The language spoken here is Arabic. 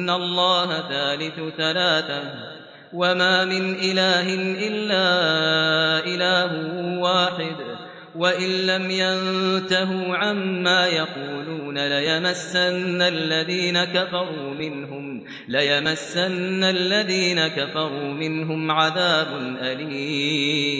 إن الله ثالث ثلاثة وما من إله إلا إله واحد وإن لم ينتهوا عما يقولون ليمسن الذين كفروا منهم ليمسن الذين كفروا منهم عذاب أليم